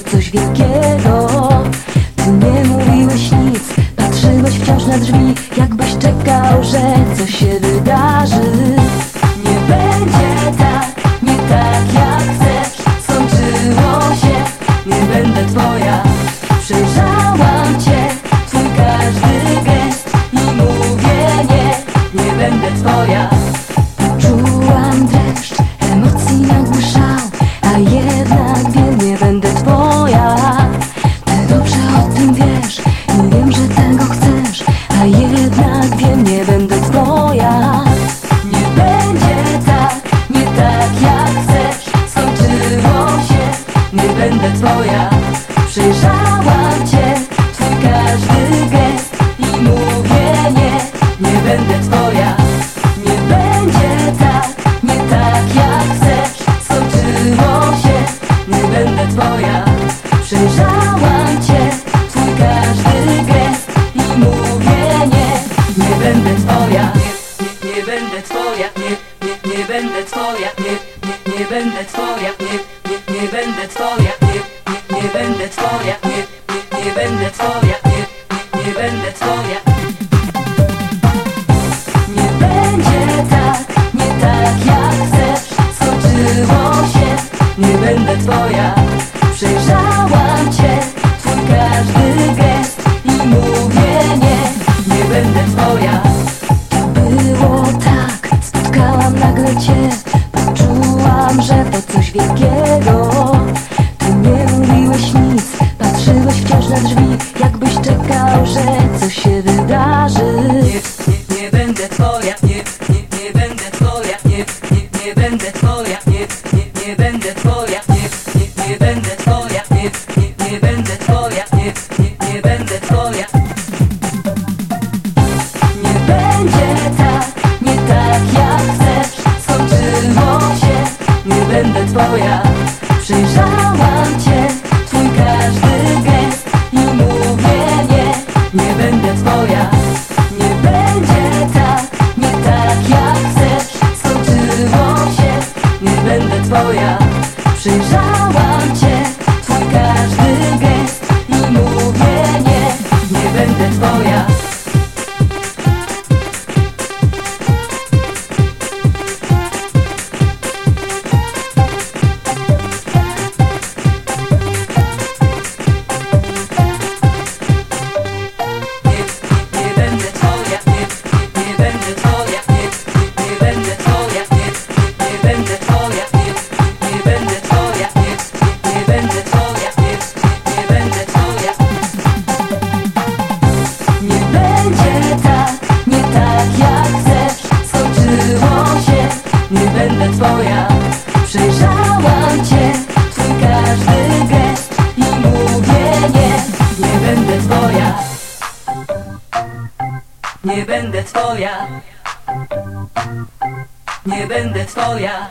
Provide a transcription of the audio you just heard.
coś wielkiego. Ty nie mówiłeś nic, patrzyłeś wciąż na drzwi Jakbyś czekał, że coś się wydarzy. Nie będzie tak, nie tak jak chcesz Skończyło się, nie będę twoja. Przejrzałam cię, twój każdy gest I mówię nie, nie będę twoja. Twoja nie, nie, nie będę twoja. Nie, nie, nie będę twoja, nie, nie, nie będę twoja. Nie, nie, nie będę twoja, nie, nie, nie będę twoja. Nie, nie, nie będę twoja. Nie będzie tak, nie tak jak chcesz. Skończyło się, nie będę twoja cię. Poczułam, że to coś wielkiego. Ty nie mówiłeś nic, patrzyłeś wciąż na drzwi Jakbyś czekał, że coś się wydarzy. Nie, nie, nie będę twoja, nie, nie, nie będę twoja Nie, nie, nie będę twoja, Się, nie będę twoja. Przejrzałam cię, twój każdy gest I mówię nie, nie będę twoja. Nie będzie tak, nie tak jak chcesz. Skończyło się, nie będę twoja. Przejrzałam będę twoja. Przejrzałam cię, twój każdy gest i mówię nie, nie będę twoja. Nie będę twoja Nie będę twoja